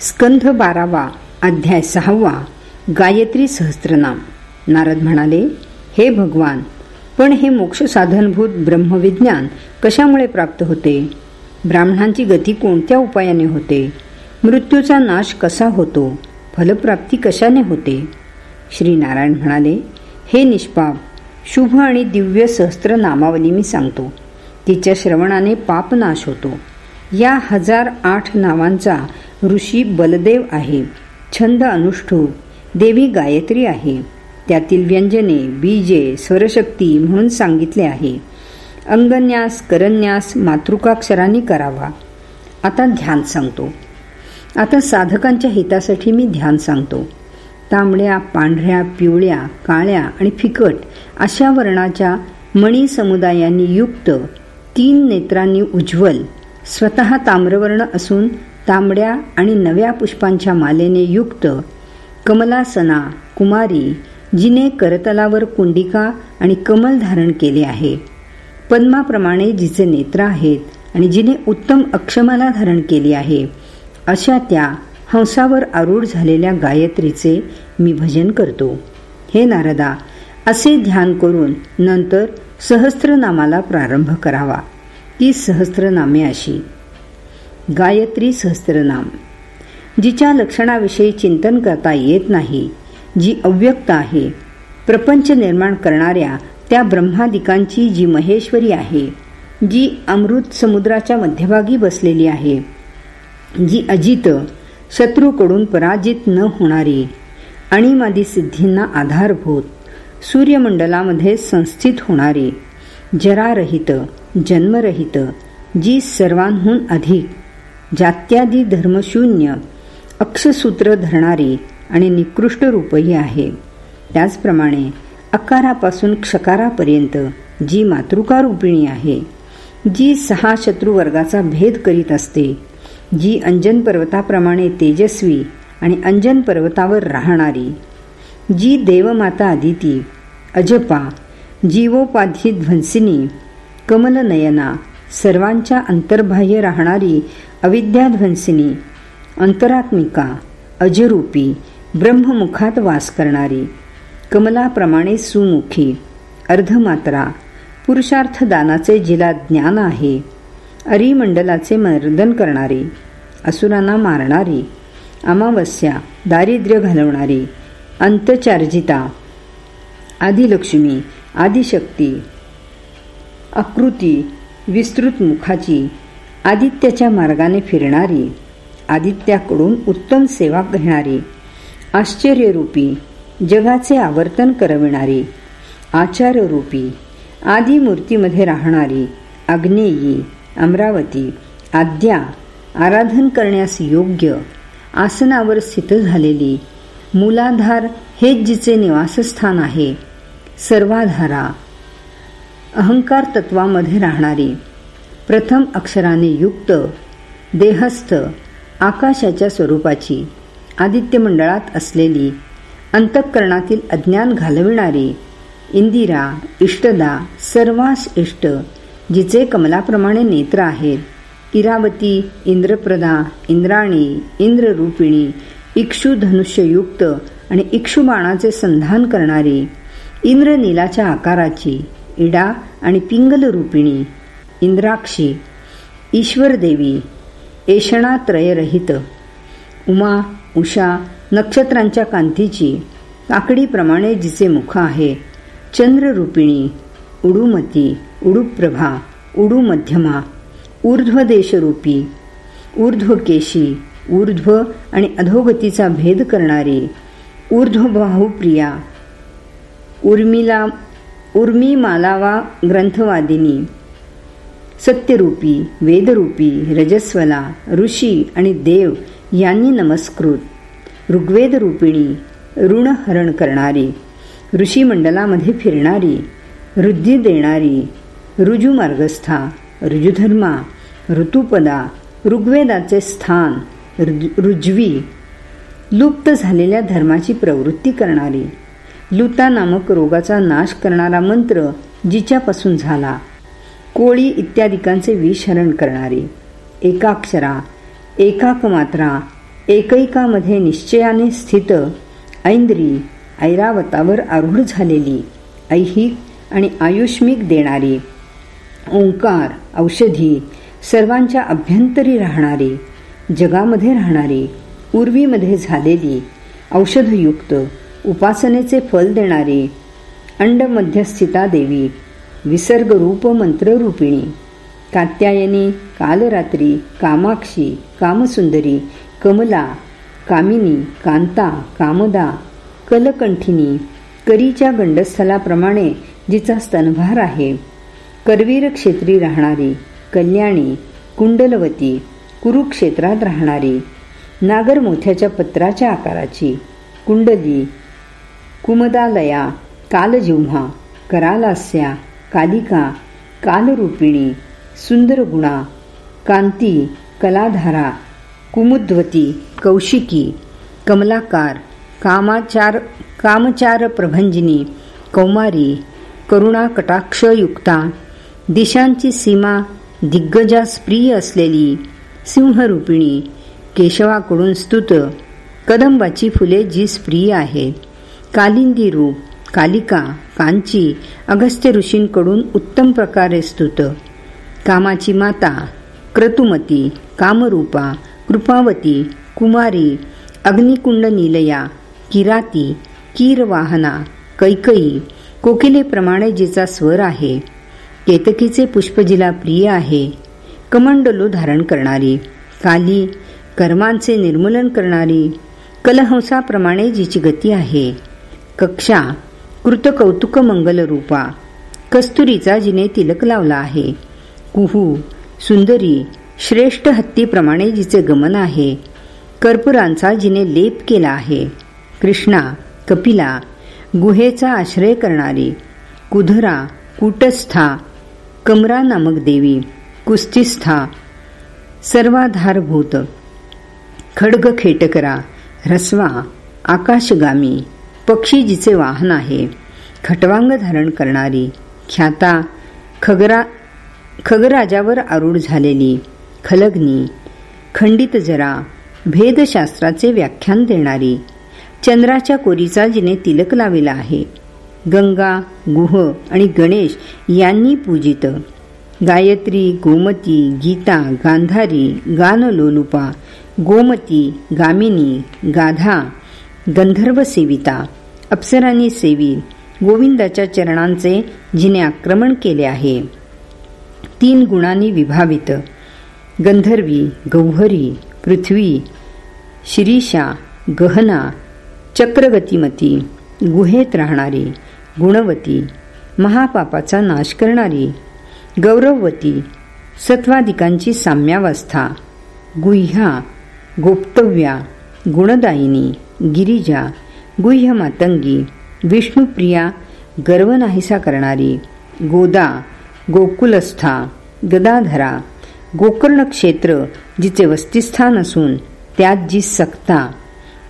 स्कंध बारावा अध्याय सहावा गायत्री सहस्त्रनाम नारद म्हणाले हे भगवान पण हे मोक्ष साधनभूत ब्रह्मविज्ञान कशामुळे प्राप्त होते? ब्राह्मणांची गती कोणत्या उपायाने होते? मृत्यूचा नाश कसा होतो? फलप्राप्ती कशाने होते? श्री नारायण म्हणाले हे निष्पाप शुभ आणि दिव्य सहस्त्र नामावली मी सांगतो. तिच्या श्रवणाने पापनाश होतो. या हजार आठ नावांचा ऋषी बलदेव आहे. छंद अनुष्ठू. देवी गायत्री आहे. त्यातील व्यंजने बीजे स्वरशक्ती म्हणून सांगितले आहे. अंगन्यास करन्यास मातृकाक्षरांनी करावा. आता ध्यान सांगतो. आता साधकांच्या हितासाठी मी ध्यान सांगतो. तांबड्या पांढऱ्या पिवळ्या काळ्या आणि फिकट अशा वर्णाच्या मणी समुदायांनी युक्त तीन नेत्रांनी उज्ज्वल स्वतः ताम्रवर्ण असून तांबड्या आणि नव्या पुष्पांच्या मालेने युक्त कमलासना कुमारी जिने करतलावर कुंडिका आणि कमल धारण केले आहे. पद्माप्रमाणे जिचे नेत्र आहेत आणि जिने उत्तम अक्षमाला धारण केली आहे अशा त्या हंसावर आरूढ झालेल्या गायत्रीचे मी भजन करतो. हे नारदा असे ध्यान करून नंतर सहस्त्रनामाला प्रारंभ करावा. ती सहस्त्रनामे अशी. गायत्री सहस्त्रनाम जिच्या लक्षणाविषयी चिंतन करता येत नाही जी अव्यक्त आहे प्रपंच निर्माण करणाऱ्या त्या ब्रह्मादिकांची जी महेश्वरी आहे जी अमृत समुद्राच्या मध्यभागी बसलेली आहे जी अजित शत्रूकडून पराजित न होणारी अणिमादी सिद्धींना आधारभूत सूर्यमंडलामध्ये संस्थित होणारी जरारहित जन्मरहित जी सर्वांहून अधिक जात्यादी धर्मशून्य अक्षसूत्र धरणारी आणि निकृष्ट रूपही आहे. त्याचप्रमाणे अकारापासून क्षकारापर्यंत जी मातृका रूपिणी आहे जी सहा शत्रुवर्गाचा भेद करीत असते जी अंजन पर्वताप्रमाणे तेजस्वी आणि अंजन पर्वतावर राहणारी जी देवमाता आदिती अजपा जीवोपाधी ध्वंसिनी कमलनयना सर्वांच्या अंतर्बाह्य राहणारी अविद्याध्वंसिनी अंतरात्मिका अजरूपी ब्रह्ममुखात वास करणारी कमलाप्रमाणे सुमुखी अर्धमात्रा पुरुषार्थ दानाचे जिला ज्ञान आहे अरिमंडलाचे मर्दन करणारी असुरांना मारणारी अमावस्या दारिद्र्य घालवणारी अंतचार्जिता आदिलक्ष्मी आदिशक्ती आकृती विस्तृत मुखाची आदित्याच्या मार्गाने फिरणारी आदित्याकडून उत्तम सेवा घेणारी आश्चर्यरूपी जगाचे आवर्तन करविणारी आचाररूपी आदी मूर्तीमध्ये राहणारी आग्नेयी अमरावती आद्या आराधन करण्यास योग्य आसनावर स्थित झालेली मूलाधार हेच जिचे निवासस्थान आहे. सर्वाधारा. अहंकार तत्वामध्ये राहणारी प्रथम अक्षराने युक्त देहस्थ आकाशाच्या स्वरूपाची आदित्य मंडळात असलेली अंतःकरणातील अज्ञान घालविणारी इंदिरा इष्टदा सर्वास इष्ट जिचे कमलाप्रमाणे नेत्र आहेत. इरावती इंद्रप्रदा इंद्राणी इंद्ररूपिणी इक्षुधनुष्ययुक्त आणि इक्षुबाणाचे संधान करणारी इंद्रनीलाच्या आकाराची इडा आणि पिंगल रूपिणी इंद्राक्षी ईश्वरदेवी एषणात्रयरहित उमा उषा नक्षत्रांच्या कांतीची काकडीप्रमाणे जिचे मुख आहे चंद्ररूपिणी उडुमती उडुप्रभा उडू मध्यमा ऊर्ध्वदेशरूपी ऊर्ध्वकेशी ऊर्ध्व आणि अधोगतीचा भेद करणारी ऊर्ध्वबाहुप्रिया उर्मिला उर्मी मालावा ग्रंथवादिनी सत्यरूपी वेदरूपी रजस्वला ऋषी आणि देव यांनी नमस्कृत. ऋग्वेदरूपिणी ऋणहरण करणारी ऋषी मंडलामध्ये फिरणारी रुद्धी देणारी ऋजुमार्गस्था ऋजुधर्मा ऋतुपदा ऋग्वेदाचे स्थान रुज्वी लुप्त झालेल्या धर्माची प्रवृत्ती करणारी लुता नामक रोगाचा नाश करणारा मंत्र जिच्यापासून झाला. कोळी इत्यादिकांचे विषहरण करणारे. एकाक्षरा एकाक मात्रा एकैकामध्ये निश्चयाने स्थित ऐंद्री ऐरावतावर आरूढ झालेली ऐहिक आणि आयुष्मिक देणारी. ओंकार औषधी सर्वांच्या अभ्यंतरी राहणारी जगामध्ये राहणारी उर्वीमध्ये झालेली औषधयुक्त उपासनेचे फल देणारी अंड मध्यस्थिता देवी विसर्गरूप मंत्ररूपिणी कात्यायनी कालरात्री कामाक्षी कामसुंदरी कमला कामिनी कांता कामदा कलकंठिनी करीच्या गंडस्थलाप्रमाणे जिचा स्तनभार आहे. करवीर क्षेत्री राहणारी कल्याणी कुंडलवती कुरुक्षेत्रात राहणारी नागर मोथ्याच्या पत्राच्या आकाराची कुंडली कुमदालया कालजिव्हा करालास्या कालिका कालरूपिणी सुंदर गुणा कांती कलाधारा कुमुद्वती कौशिकी कमलाकार कामाचार कामचार प्रभंजिनी कौमारी करुणा कटाक्षयुक्ता दिशांची सीमा दिग्गजास प्रिय असलेली सिंहरूपिणी केशवाकडून स्तुत कदंबाची फुले जी प्रिय आहेत कालिंदी रूप कालिका कांची अगस्त्य ऋषींकडून उत्तम प्रकारे स्तुत. कामाची माता क्रतुमती कामरूपा कृपावती कुमारी अग्निकुंड निलया किराती कीरवाहना कैकई कोकिलेप्रमाणे जिचा स्वर आहे. केतकीचे पुष्प जिला प्रिय आहे. कमंडलो धारण करणारी. काली कर्मांचे निर्मूलन करणारी. कलहंसाप्रमाणे जिची गती आहे. कक्षा कृतकौतुक मंगल रूपा कस्तुरीचा जिने तिलक लावला आहे. कुहू सुंदरी श्रेष्ठ हत्तीप्रमाणे जिचे गमन आहे. कर्पुरांचा जिने लेप केला आहे. कृष्णा कपिला गुहेचा आश्रय करणारी कुधरा कुटस्था कमरा नामक देवी कुस्तिस्था सर्वाधारभूत खडग खेटकरा रस्वा आकाशगामी पक्षी जिचे वाहन आहे. खटवांग धारण करणारी ख्याता खगरा खगराजावर आरूढ झालेली खलग्नी खंडित जरा भेदशास्त्राचे व्याख्यान देणारी चंद्राच्या कोरीचा जिने तिलक लाविला आहे. गंगा गुह आणि गणेश यांनी पूजित. गायत्री गोमती गीता गांधारी गानलोलुपा गोमती गामिनी गाधा गंधर्व सेविता अप्सरांनी सेवी गोविंदाच्या चरणांचे जिने आक्रमण केले आहे. तीन गुणांनी विभावित गंधर्वी गौहरी पृथ्वी शिरीषा गहना चक्रगतीमती गुहेत राहणारी गुणवती महापापाचा नाश करणारी गौरववती सत्वाधिकांची साम्यावस्था गुह्या गोप्तव्या गुणदायिनी गिरिजा गुह्य मातंगी विष्णुप्रिया गर्व नाहीसा करणारी गोदा गोकुलस्था गदाधरा गोकर्ण क्षेत्र जिचे वस्तिस्थान असून त्यात जी सक्ता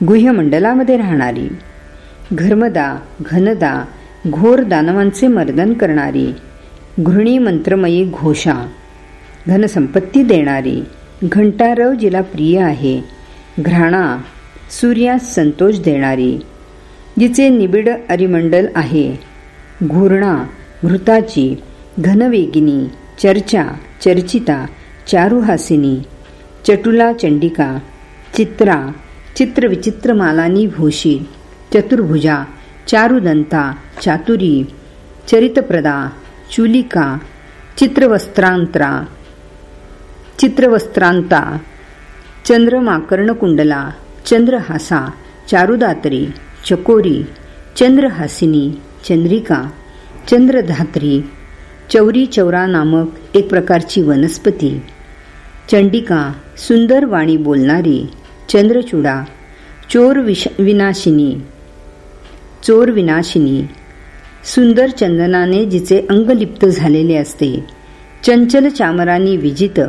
गुह्यमंडलामध्ये राहणारी घर्मदा घनदा घोर दानवांचे मर्दन करणारी घृणी मंत्रमयी घोषा घनसंपत्ती देणारी घंटारव जिला प्रिय आहे घ्राणा सूर्यास संतोष देणारी जिचे निबिड अरिमंडल आहे. घूर्णा घृताची घनवेगिनी चर्चा चर्चिता चारुहासिनी चटुला चंडिका चित्रा चित्रविचित्रमालानी भूषी चतुर्भुजा चारुदंता चातुरी चरितप्रदा चुलिका चित्रवस्त्रांतरा चित्रवस्त्रांता चंद्रमाकर्णकुंडला चंद्रहासा चारुदात्री चकोरी चंद्रहासिनी चंद्रिका चंद्रधात्री चौरी चौरा नामक एक प्रकारची वनस्पती. चंडिका सुंदर वाणी बोलणारी चंद्रचूडा चोर विश विनाशिनी चोर विनाशिनी. सुंदर चंदनाने जिचे अंगलिप्त झालेले असते. चंचल चामरानी विजित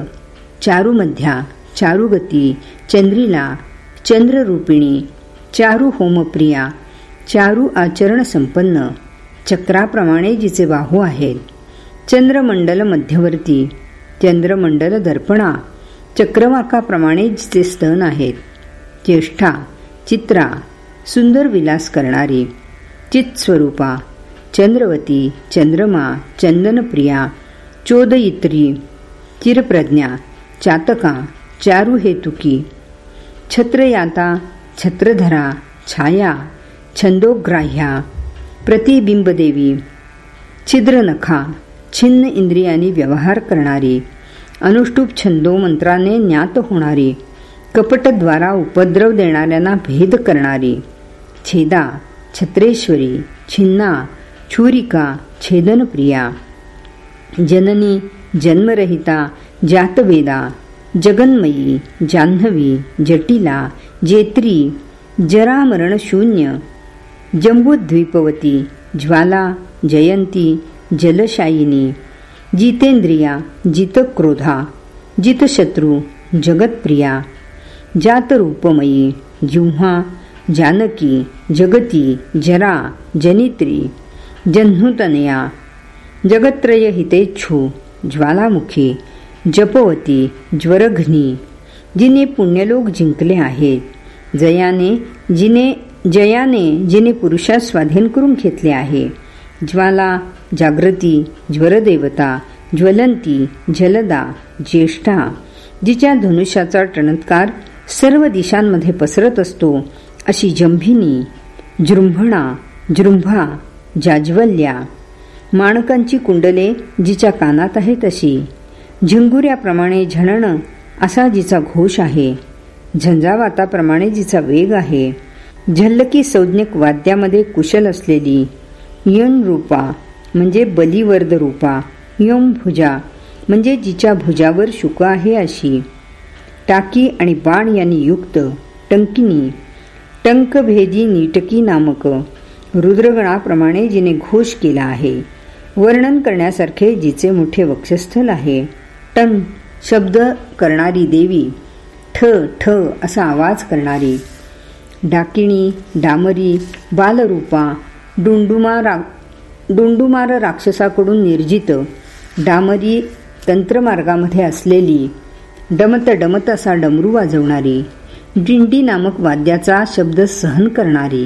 चारुमध्या चारुगती चंद्रिला चंद्ररूपिणी चारू होमप्रिया चारू आचरण संपन्न चक्राप्रमाणे जिचे बाहू आहेत. चंद्रमंडल मध्यवर्ती चंद्रमंडल दर्पणा चक्रवाकाप्रमाणे जिचे स्तन आहेत. ज्येष्ठा चित्रा सुंदर विलास करणारी चित्स्वरूपा चंद्रवती चंद्रमा चंदनप्रिया चोदयित्री चिरप्रज्ञा चातका चारुहेतुकी छत्रयाता छत्रधरा छाया छंदोग्राह्या प्रतिबिंबदेवी छिद्रनखा छिन्न इंद्रियाने व्यवहार करणारी अनुष्टुप छंदो मंत्राने ज्ञात होणारी कपटद्वारा उपद्रव देणाऱ्यांना भेद करणारी छेदा छत्रेश्वरी छिन्ना छुरिका छेदनप्रिया जननी जन्मरहिता जातवेदा जगन्मयी जान्हवी जटिला जेत्री जरामरणशून्य जंबुद्वीपवती ज्वाला जयंती जलशायिनी जितेंद्रिया जितक्रोधा जितशत्रू जगत्प्रिया जातरूपमयी जिव्हा जानकी जगती जरा जनित्री जन्हुतनया जगत्रय हितेच्छू ज्वालामुखी जपवती ज्वरघ्नी जिने पुण्यलोक जिंकले आहेत जयाने जिने जयाने जिने पुरुषात स्वाधीन करून घेतले आहे. ज्वाला जागृती ज्वरदेवता ज्वलंती जलदा ज्येष्ठा जिच्या धनुष्याचा टणत्कार सर्व दिशांमध्ये पसरत असतो अशी जंभिनी जृंभणा जृंभा जाज्वल्या. माणकांची कुंडले जिच्या कानात आहेत अशी. झिंगुऱ्याप्रमाणे झणणं असा जिचा घोष आहे. झंझावाताप्रमाणे जिचा वेग आहे. झल्लकी संज्ञक वाद्यामध्ये कुशल असलेली यन रूपा म्हणजे बलिवर्द रूपा यम भुजा म्हणजे जिच्या भुजावर शुक आहे अशी. टाकी आणि बाण यांनी युक्त टंकिनी टंकभेदी नीटकी नामक रुद्रगणाप्रमाणे जिने घोष केला आहे. वर्णन करण्यासारखे जिचे मोठे वक्षस्थल आहे. टन शब्द करणारी देवी ठ ठ असा आवाज करणारी. डाकिणी डामरी बालरूपा डुंडुमा रा डुंडुमार राक्षसाकडून निर्जित डामरी तंत्रमार्गामध्ये असलेली डमत डमत असा डमरू वाजवणारी डिंडी नामक वाद्याचा शब्द सहन करणारी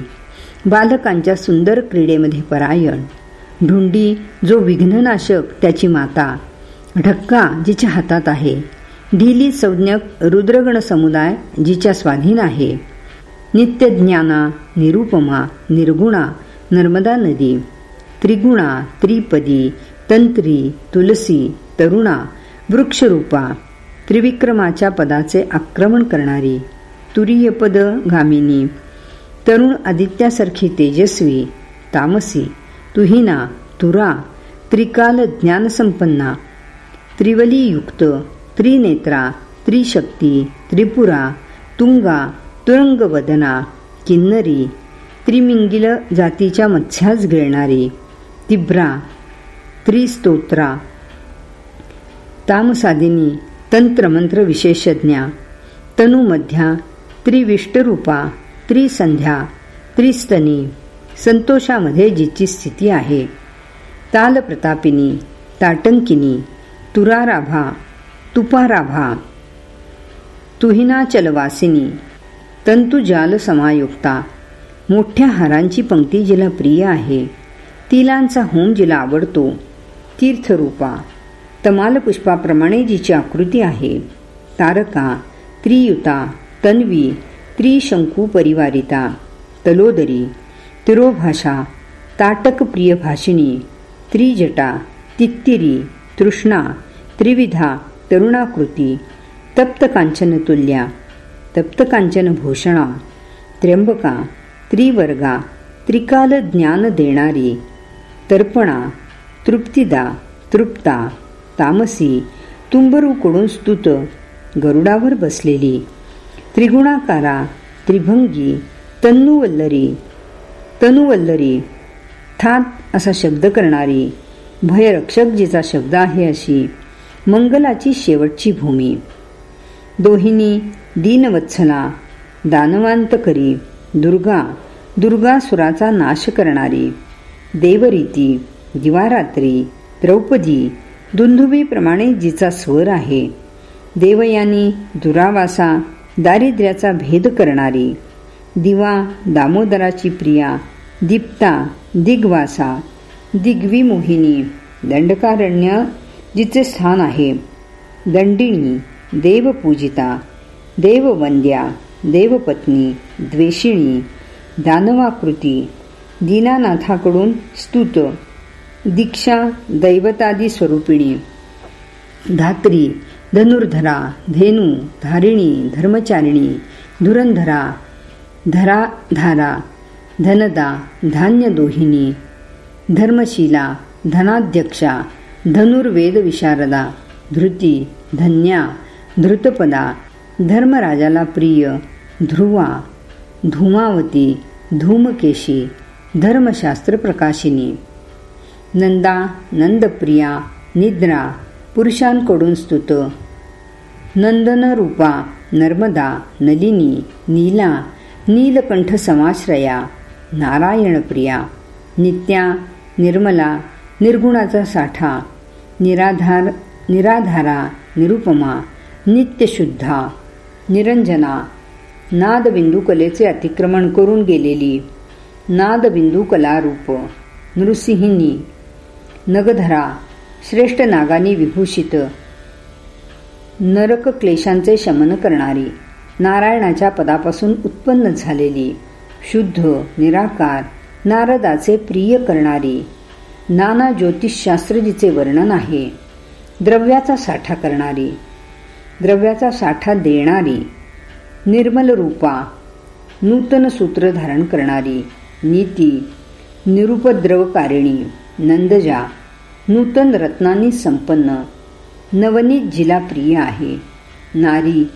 बालकांच्या सुंदर क्रीडेमध्ये परायण. ढुंडी जो विघ्ननाशक त्याची माता ढक्का जिच्या हातात आहे. ढिली संज्ञक रुद्रगण समुदाय जिच्या स्वाधीन आहे. नित्यज्ञाना निरुपमा निर्गुणा नर्मदा नदी त्रिगुणा त्रिपदी तंत्री तुलसी तरुणा वृक्षरूपा त्रिविक्रमाच्या पदाचे आक्रमण करणारी तुरीयपद गामिनी तरुण आदित्यासारखी तेजस्वी तामसी तुहिना तुरा त्रिकाल ज्ञानसंपन्ना त्रिवलीयुक्त त्रिनेत्रा त्रिशक्ती त्रिपुरा तुंगा तुरंगवदना किन्नरी त्रिमिंगिल जातीच्या मत्स्यास गिळणारी तिब्रा त्रिस्तोत्रा तामसादिनी तंत्रमंत्र विशेषज्ञा तनुमध्या त्रिविष्टरूपा त्रिसंध्या त्रिस्तनी संतोषामध्ये जिची स्थिती आहे तालप्रतापिनी ताटंकिनी तुराराभा तुपाराभा तुहिनाचलवासिनी तंतुजाल समायुक्ता। मोठ्या हारांची पंक्ती जिला प्रिय आहे तिलांचा होम जिला आवडतो तीर्थरूपा। तमालपुष्पाप्रमाणे जिची आकृती आहे तारका त्रियुता तन्वी त्रिशंकू परिवारिता तलोदरी तिरोभाषा ताटक प्रियभाषिणी त्रिजटा तित्तिरी तृष्णा त्रिविधा तरुणाकृती तप्तकांचन तुल्या तप्तकांचन भूषणा त्र्यंबका त्रिवर्गा त्रिकाल ज्ञान देणारी तर्पणा तृप्तिदा तृप्ता तामसी तुंबरूकडून स्तुत गरुडावर बसलेली त्रिगुणाकारा त्रिभंगी तन्नुवल्लरी तनुवल्लरी थात असा शब्द करणारी भयरक्षक जिचा शब्द आहे अशी. मंगलाची शेवटची भूमी. दोहिनी दीनवत्सला दानवांतकरी दुर्गा दुर्गासुराचा नाश करणारी. देवरीती दिवारात्री द्रौपदी दुंदुबीप्रमाणे जिचा स्वर आहे. देवयानी दुरावासा दारिद्र्याचा भेद करणारी. दिवा दामोदराची प्रिया दीप्ता दिग्वासा दिग्वी मोहिनी दंडकारण्य जिचे स्थान आहे. दंडिणी देवपूजिता देववंद्या देवपत्नी द्वेषिणी दानवाकृती दीनानाथाकडून स्तुत दीक्षा दैवतादी स्वरूपिणी धात्री धनुर्धरा धेनू धारिणी धर्मचारिणी धुरंधरा धरा धारा धनदा धान्य दोहिनी धर्मशिला धनाध्यक्षा धनुर्वेद विशारदा धृती धन्या धृतपदा धर्मराजाला प्रिय ध्रुवा धूमावती धूमकेशी धर्मशास्त्र प्रकाशिनी. नंदा नंदप्रिया निद्रा पुरुषांकडून स्तुत. नंदनरूपा नर्मदा नलिनी नीला नीलकंठ समाश्रया नारायणप्रिया नित्या निर्मला निर्गुणाचा साठा निराधार निराधारा निरुपमा नित्यशुद्धा निरंजना नादबिंदू कलेचे अतिक्रमण करून गेलेली नादबिंदू कलारूप नृसिंहिनी नगधरा श्रेष्ठ नागानी विभूषित नरक क्लेशांचे शमन करणारी नारायणाच्या पदापासून उत्पन्न झालेली शुद्ध निराकार नारदाचे प्रिय करणारी. नाना ज्योतिषशास्त्रजीचे वर्णन आहे. द्रव्याचा साठा करणारी. द्रव्याचा साठा देणारी. निर्मल रूपा. नूतन सूत्र धारण करणारी. नीती. निरुपद्रवकारिणी. नंदजा. नूतन रत्नांनी संपन्न. नवनीत जिला प्रिय आहे. नारी.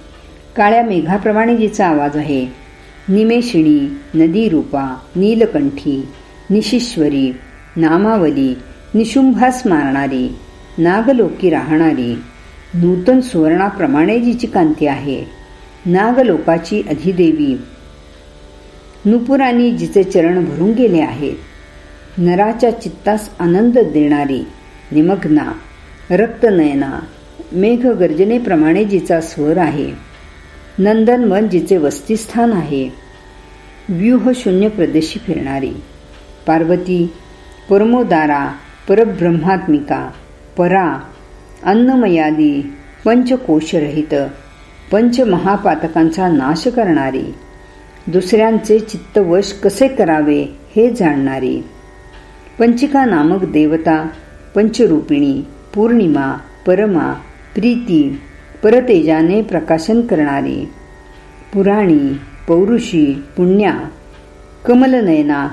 काळ्या मेघाप्रमाणे जिचा आवाज आहे. निमेशिणी नदीरूपा नीलकंठी निशिश्वरी नामावली निशुंभास मारणारी नागलोकी राहणारी नूतन सुवर्णाप्रमाणे जिची कांती आहे. नागलोकाची अधिदेवी. नुपुरानी जिचे चरण भरून गेले आहेत. नराच्या चित्तास आनंद देणारी निमग्ना रक्तनयना मेघगर्जनेप्रमाणे जिचा स्वर आहे. नंदनवन जिचे वस्तीस्थान आहे. व्यूह शून्य प्रदेशी फिरणारी. पार्वती परमोदारा परब्रह्मात्मिका परा अन्नमयादी पंचकोशरहित पंचमहापातकांचा नाश करणारी. दुसऱ्यांचे चित्तवश कसे करावे हे जाणणारी. पंचिका नामक देवता पंचरूपिणी पौर्णिमा परमा प्रीती परतेजाने प्रकाशन करणारी पुराणी पौरुषी पुण्या कमलनयना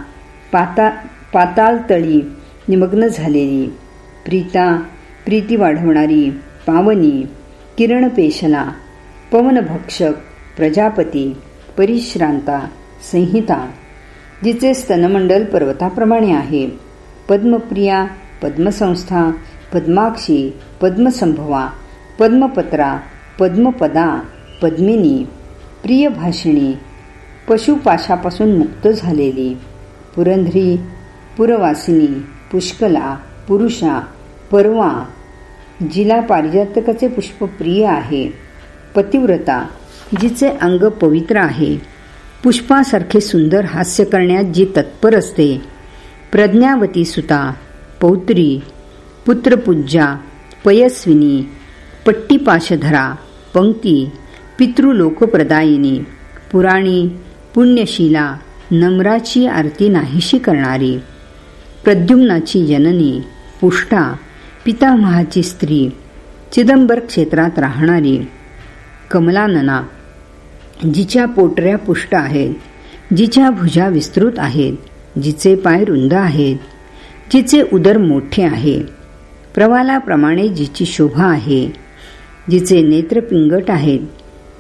पाता पातालतळी निमग्न झालेली प्रीता प्रीती वाढवणारी पावनी किरणपेशला पवनभक्षक प्रजापती परिश्रांता संहिता जिचे स्तनमंडल पर्वताप्रमाणे आहे. पद्मप्रिया पद्मसंस्था पद्माक्षी पद्मसंभवा पद्मपत्रा पद्मपदा पद्मिनी प्रियभाषिणी पशुपाशापासून मुक्त झालेली पुरंधरी पुरवासिनी पुष्कला पुरुषा परवा जिला पारिजातकाचे पुष्प प्रिय आहे. पतिव्रता जिचे अंग पवित्र आहे. पुष्पासारखे सुंदर हास्य करण्यात जी तत्पर असते. प्रज्ञावती सुता पौत्री पुत्रपूज्या पयस्विनी पट्टीपाशधरा पंक्ती पितृलोकप्रदायिनी पुराणी पुण्यशीला नम्राची आरती नाहीशी करणारी प्रद्युम्नाची जननी पुष्टा पितामहाची स्त्री चिदंबर क्षेत्रात राहणारी कमलानना जिच्या पोटऱ्या पुष्ट आहेत जिच्या भुजा विस्तृत आहेत जिचे पाय रुंद आहेत जिचे उदर मोठे आहे प्रवालाप्रमाणे जिची शोभा आहे जिचे नेत्र पिंगट आहेत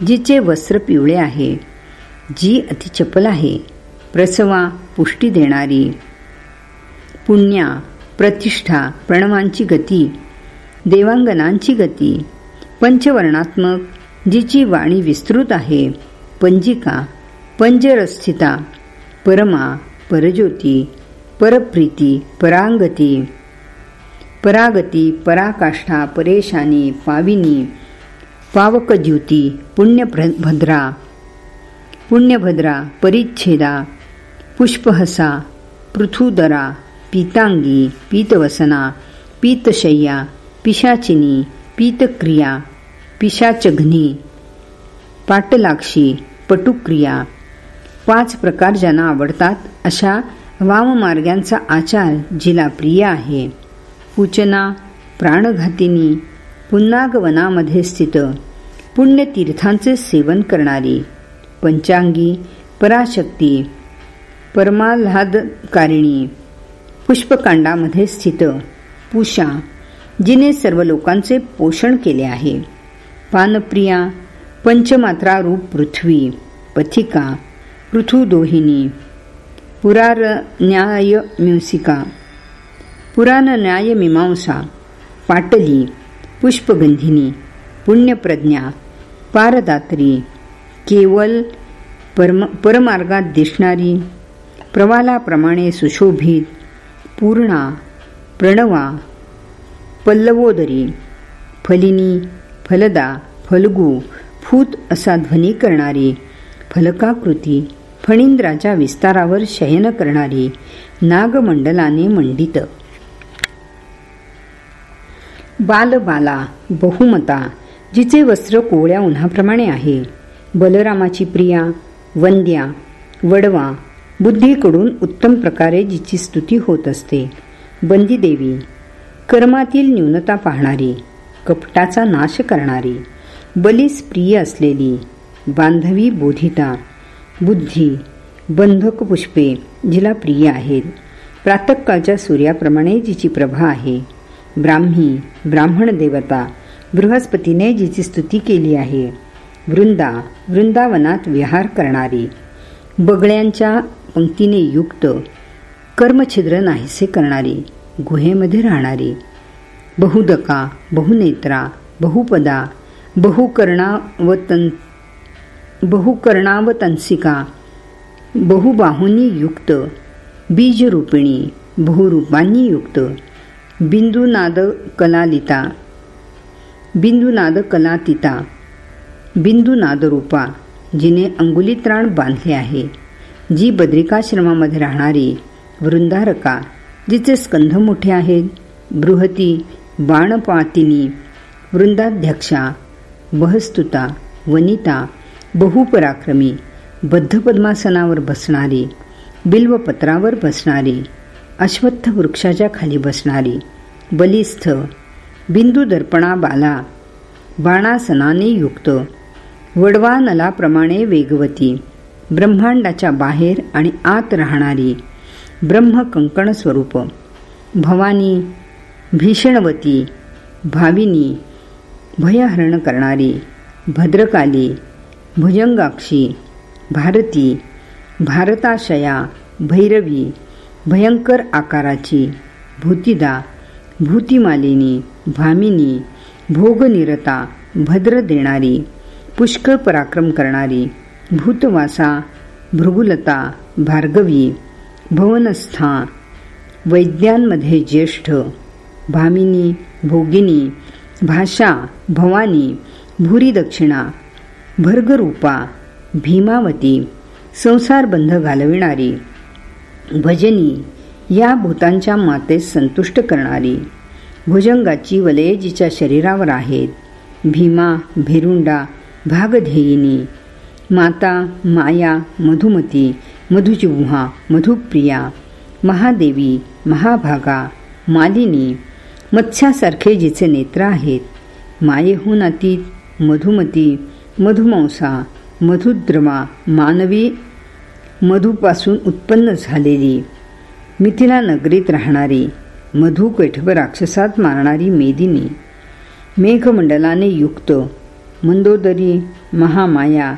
जिचे वस्त्र पिवळे आहे जी अतिचपल आहे प्रसवा पुष्टी देणारी. पुण्या प्रतिष्ठा प्रणवांची गती देवांगनांची गती पंचवर्णात्मक जिची वाणी विस्तृत आहे पंजिका पंजरस्थिता परमा परज्योती परप्रीती परांगती. परागती पराकाष्ठा परेशानी पाविनी पावकद्युती पुण्यभद्रा पुण्यभद्रा परिच्छेदा पुष्पहसा पृथुदरा पीतांगी पीतवसना पीतशय्या पिशाचिनी पीतक्रिया पिशाचघ्नी पाटलाक्षी पटुक्रिया. पाच प्रकार ज्यांना आवडतात अशा वाममार्गांचा आचार जिला प्रिय आहे. पूचना प्राणघातिनी पुन्नागवनामध्ये स्थित. पुण्यतीर्थांचे सेवन करणारी. पंचांगी पराशक्ती. परमाल्हादकारिणी पुष्पकांडामध्ये स्थित. पुषा जिने सर्व लोकांचे पोषण केले आहे. पानप्रिया पंचमात्रा रूप पृथ्वी. पथिका पृथुदोहिनी. पुरार न्याय म्युसिका पुराण न्याय मीमांसा पाटली पुष्पगंधिनी पुण्यप्रज्ञा पारदात्री केवल परम परमार्गात दिसणारी प्रवालाप्रमाणे सुशोभित पूर्णा प्रणवा पल्लवोदरी फलिनी फलदा फलगू फूत असा ध्वनी करणारी फलकाकृती फणींद्राच्या विस्तारावर शयन करणारी नागमंडलाने मंडित. बालबाला बहुमता जिचे वस्त्र कोवळ्या उन्हाप्रमाणे आहे. बलरामाची प्रिया वंद्या वडवा बुद्धीकडून उत्तम प्रकारे जिची स्तुती होत असते. बंदीदेवी कर्मातील न्यूनता पाहणारी कपटाचा नाश करणारी बलीस प्रिय असलेली बांधवी बोधिता बुद्धी बंधक पुष्पे जिला प्रिय आहेत. प्रातकाळच्या सूर्याप्रमाणे जिची प्रभा आहे. ब्राह्मी ब्राह्मण देवता बृहस्पतीने जिची स्तुती केली आहे. वृंदा वृंदावनात विहार करणारी बगळ्यांच्या पंक्तीने युक्त कर्मछिद्र नाहीसे करणारी गुहेमध्ये राहणारी बहुदका बहुनेत्रा बहुपदा बहुकर्णावतन बहुकर्णावतंसिका बहुबाहूंनी युक्त बीजरूपिणी बहुरूपांनी युक्त बिंदुनाद कलालिता। बिंदुनाद कलातिता। बिंदुनादरूपा जिने अंगुलीत्राण बांधले आहे जी बद्रिकाश्रमामध्ये राहणारी वृंदारका जिचे स्कंध मोठे आहेत बृहती बाणपातिनी वृंदाध्यक्षा बहस्तुता वनिता बहुपराक्रमी बद्धपद्मासनावर बसणारी बिल्वपत्रावर बसणारी अश्वत्थ वृक्षाच्या खाली बसणारी बलिस्थ बिंदू दर्पणा बाला बाणासनाने युक्त वडवा नलाप्रमाणे वेगवती ब्रह्मांडाच्या बाहेर आणि आत राहणारी ब्रह्म कंकण स्वरूप भवानी भीषणवती भाविनी भयहरण करणारी भद्रकाली भुजंगाक्षी भारती भारताशया भैरवी भयंकर आकाराची भूतिदा भूतिमालिनी भामिनी भोगनिरता भद्र देणारी पुष्कळ पराक्रम करणारी भूतवासा भृगुलता भार्गवी भवनस्था वैद्यांमध्ये ज्येष्ठ भामिनी भोगिनी भाषा भवानी भूरी दक्षिणा भर्गरूपा भीमावती संसारबंध घालविणारी भजनी या भूतांच्या मातेस संतुष्ट करणारी. भुजंगाची वलये जिच्या शरीरावर आहेत. भीमा भिरुंडा भागधेयिनी माता माया मधुमती मधुजिव्हा मधुप्रिया महादेवी महाभागा मालिनी मत्स्यासारखे जिचे नेत्र आहेत. मायेहून अतीत मधुमती मधुमांसा मधुद्रमा मानवी मधूपासून उत्पन्न झालेली मिथिला नगरीत राहणारी मधु कैठव राक्षसात मारणारी मेदिनी मेघमंडलाने युक्त मंदोदरी महामाया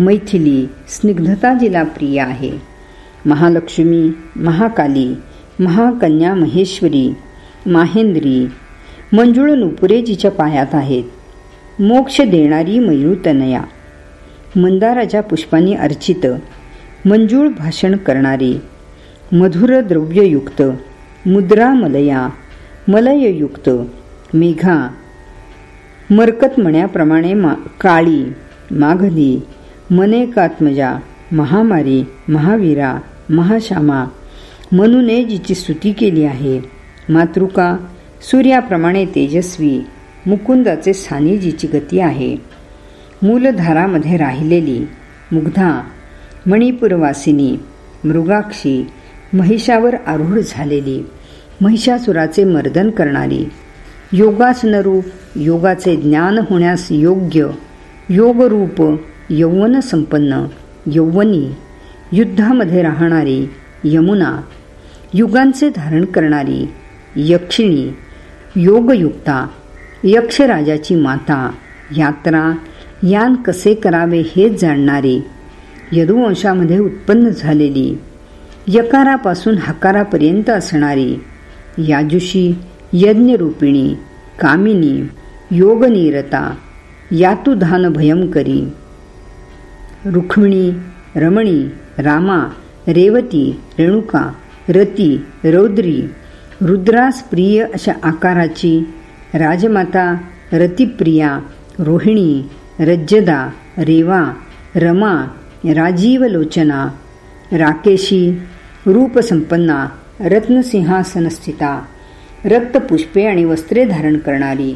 मैथिली स्निग्धता जिला प्रिय आहे. महालक्ष्मी महाकाली महाकन्या महेश्वरी माहेंद्री मंजुळ नुपुरे जिच्या पायात आहेत. मोक्ष देणारी मयूतनया मंदाराच्या पुष्पांनी अर्चित मंजूळ भाषण करणारी मधुर द्रव्ययुक्त मुद्रा मलया मलययुक्त मेघा मरकतमण्याप्रमाणे मा काळी माघली मनेकात्मजा महामारी महावीरा महाश्यामा मनुने जिची स्तुती केली आहे. मातृका सूर्याप्रमाणे तेजस्वी मुकुंदाचे स्थानी जिची गती आहे. मूलधारामध्ये राहिलेली मुग्धा मणिपूरवासिनी मृगाक्षी महिषावर आरूढ झालेली महिषासुराचे मर्दन करणारी योगासनरूप योगाचे ज्ञान होण्यास योग्य योगरूप यौवन संपन्न यौवनी युद्धामध्ये राहणारी यमुना युगांचे धारण करणारी यक्षिणी योगयुक्ता यक्षराजाची माता यात्रा यान कसे करावे हे जाणणारी यदुवंशामध्ये उत्पन्न झालेली यकारापासून हकारापर्यंत असणारी याजुषी यज्ञरूपिणी कामिनी योगनीरता यातुधान भयंकरी रुक्मिणी रमणी रामा रेवती रेणुका रती रौद्री रुद्रास प्रिय अशा आकाराची राजमाता रतिप्रिया रोहिणी रज्जदा रेवा रमा राजीवलोचना राकेशी रूपसंपन्ना रत्नसिंहासनस्थिता रक्तपुष्पे आणि वस्त्रे धारण करणारी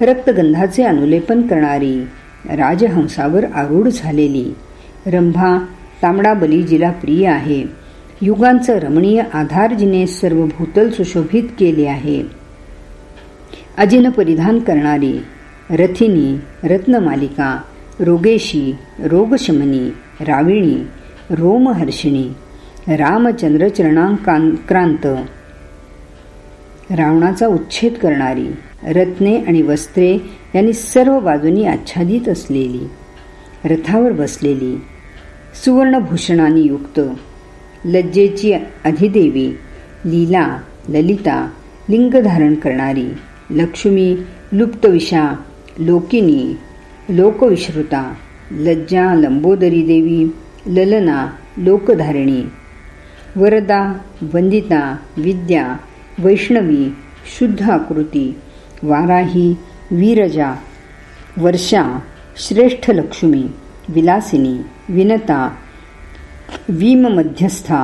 रक्तगंधाचे अनुलेपन करणारी राजहंसावर आरूढ झालेली रंभा तांबडाबली जिला प्रिय आहे युगांचं रमणीय आधार जिने सर्व भूतल सुशोभित केले आहे अजिन परिधान करणारी रथिनी रत्नमालिका रोगेशी रोगशमनी राविणी रोमहर्षिणी रामचंद्रचरणांक्रांत रावणाचा उच्छेद करणारी रत्ने आणि वस्त्रे यांनी सर्व बाजूंनी आच्छादित असलेली रथावर बसलेली सुवर्णभूषणांनी युक्त लज्जेची अधिदेवी लीला ललिता लिंग धारण करणारी लक्ष्मी लुप्तविषा लोकिनी लोकविश्रुता लज्जा लंबोदरी देवी ललना लोकधारिणी वरदा वंदिता विद्या वैष्णवी शुद्ध आकृती वाराही वीरजा वर्षा श्रेष्ठ लक्ष्मी विलासिनी विनता वीम मध्यस्था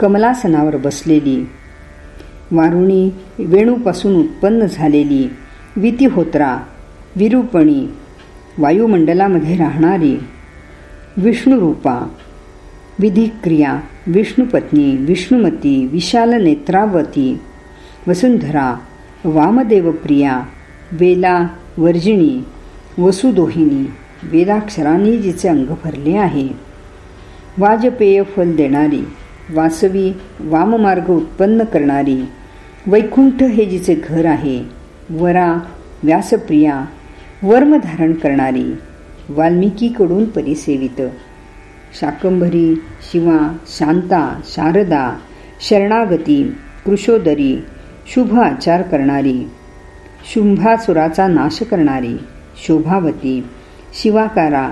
कमलासनावर बसलेली वारुणी वेणूपासून उत्पन्न झालेली वितिहोत्रा विरूपणी वायुमंडलामध्ये राहणारी विष्णुरूपा विधिक्रिया विष्णुपत्नी विष्णुमती विशाल नेत्रावती वसुंधरा वामदेवप्रिया वेला वर्जिणी वसुदोहिनी वेदाक्षरांनी जिचे अंग भरले आहे. वाजपेय फल देणारी वासवी वाममार्ग उत्पन्न करणारी वैकुंठ हे जिचे घर आहे. वरा व्यासप्रिया वर्म धारण करणारी वाल्मिकीकडून परिसेवित. शाकंभरी शिवा शांता शारदा शरणागती कृशोदरी शुभ आचार करणारी शुंभासुराचा नाश करणारी शोभावती शिवाकारा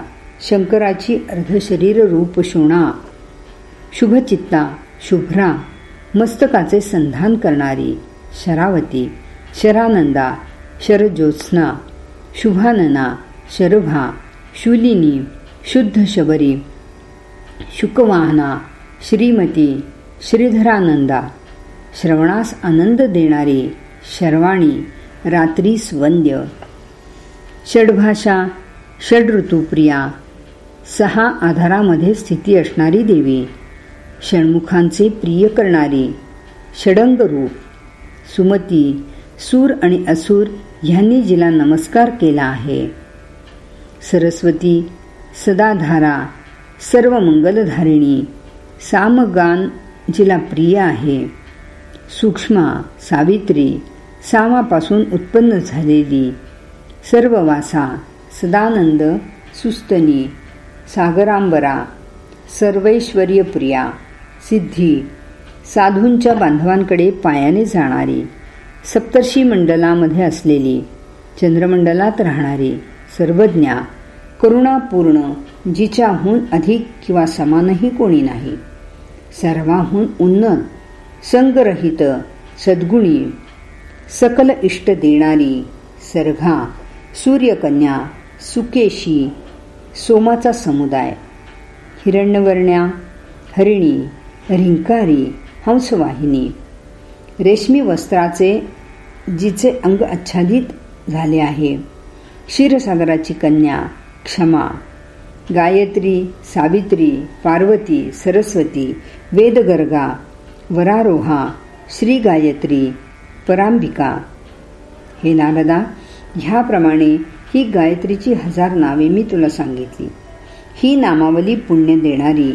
शंकराची अर्धशरीर रूप शोणा शुभचित्ता शुभ्रा मस्तकाचे संधान करणारी शरावती शरानंदा शरज्योत्स्ना शुभानना शरभा शुलिनी शुद्ध शबरी शुकवाहना श्रीमती श्रीधरानंदा श्रवणास आनंद देणारी शर्वाणी रात्री स्वंद्य. षडभाषा षडऋतुप्रिया सहा आधारामध्ये स्थिती असणारी देवी षण्मुखांचे प्रिय करणारी षडंगरूप सुमती सूर आणि असुर ह्यांनी जिला नमस्कार केला आहे. सरस्वती सदाधारा सर्व मंगलधारिणी सामगान जिला प्रिय आहे. सूक्ष्मा सावित्री सामापासून उत्पन्न झालेली सर्व वासा सदानंद सुस्तनी सागरांबरा सर्वैश्वर्यप्रिया सिद्धी साधूंच्या बांधवांकडे पायाने जाणारी सप्तर्षी मंडलामध्ये असलेली चंद्रमंडलात राहणारी सर्वज्ञा करुणापूर्ण जिच्याहून अधिक किंवा समानही कोणी नाही. सर्वाहून उन्नत संगरहित सद्गुणी सकल इष्ट देणारी सर्घा सूर्यकन्या सुकेशी सोमाचा समुदाय हिरण्यवर्ण्या हरिणी रिंकारी हंसवाहिनी रेशमी वस्त्राचे जिचे अंग आच्छादित झाले आहे. क्षीरसागराची कन्या क्षमा. गायत्री सावित्री पार्वती सरस्वती वेदगर्गा वरारोहा श्री गायत्री परांबिका. हे नारदा ह्याप्रमाणे ही गायत्रीची हजार नावे मी तुला सांगितली. ही नामावली पुण्य देणारी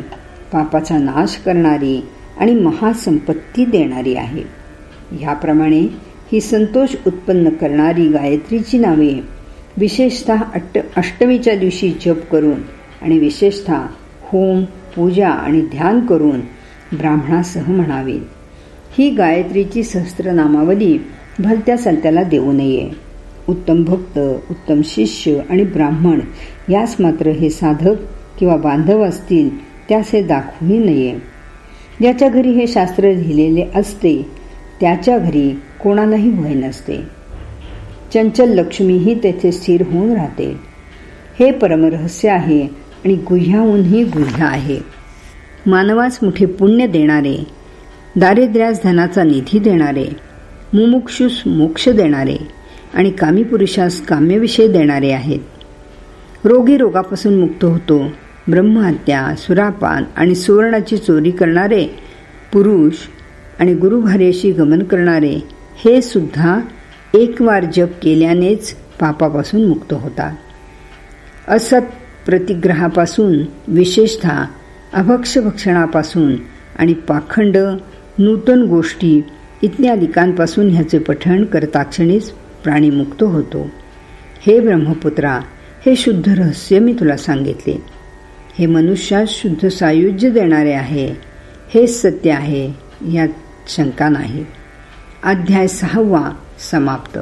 पापाचा नाश करणारी आणि महासंपत्ती देणारी आहे. ह्याप्रमाणे ही संतोष उत्पन्न करणारी गायत्रीची नावे. विशेषतः अष्ट अष्टमीच्या दिवशी जप करून आणि विशेषतः होम पूजा आणि ध्यान करून ब्राह्मणासह म्हणावे. ही गायत्रीची सहस्त्रनामावली भलत्या सलत्याला देऊ नये. उत्तम भक्त उत्तम शिष्य आणि ब्राह्मण यास मात्र हे साधक किंवा बांधव असतील त्यास हे दाखवूही नये. ज्याच्या घरी हे शास्त्र लिहिलेले असते त्याच्या घरी कोणालाही भय नसते. चंचल लक्ष्मीही तेथे स्थिर होऊन राहते. हे परमरहस्य आहे आणि गुह्याहूनही गुह्य आहे. मानवास मोठे पुण्य देणारे दारिद्र्यास धनाचा निधी देणारे मुमुक्षुस मोक्ष देणारे आणि कामी पुरुषास काम्यविषय देणारे आहेत. रोगी रोगापासून मुक्त होतो. ब्रह्महत्या सुरापान आणि सुवर्णाची चोरी करणारे पुरुष आणि गुरुभार्याशी गमन करणारे हे सुद्धा एक वार जप केल्यानेच पापापासून मुक्त होतात. असत प्रतिग्रहापासून विशेषतः अभक्ष भक्षणापासून आणि पाखंड नूतन गोष्टी इत्यादिकांपासून ह्याचे पठण करताक्षणीच प्राणीमुक्त होतो. हे ब्रह्मपुत्रा हे शुद्ध रहस्य मी तुला सांगितले. हे मनुष्यास शुद्ध सायुज्य देणारे आहे. हेच सत्य आहे. यात शंका नाही. अध्याय सहावा समाप्त.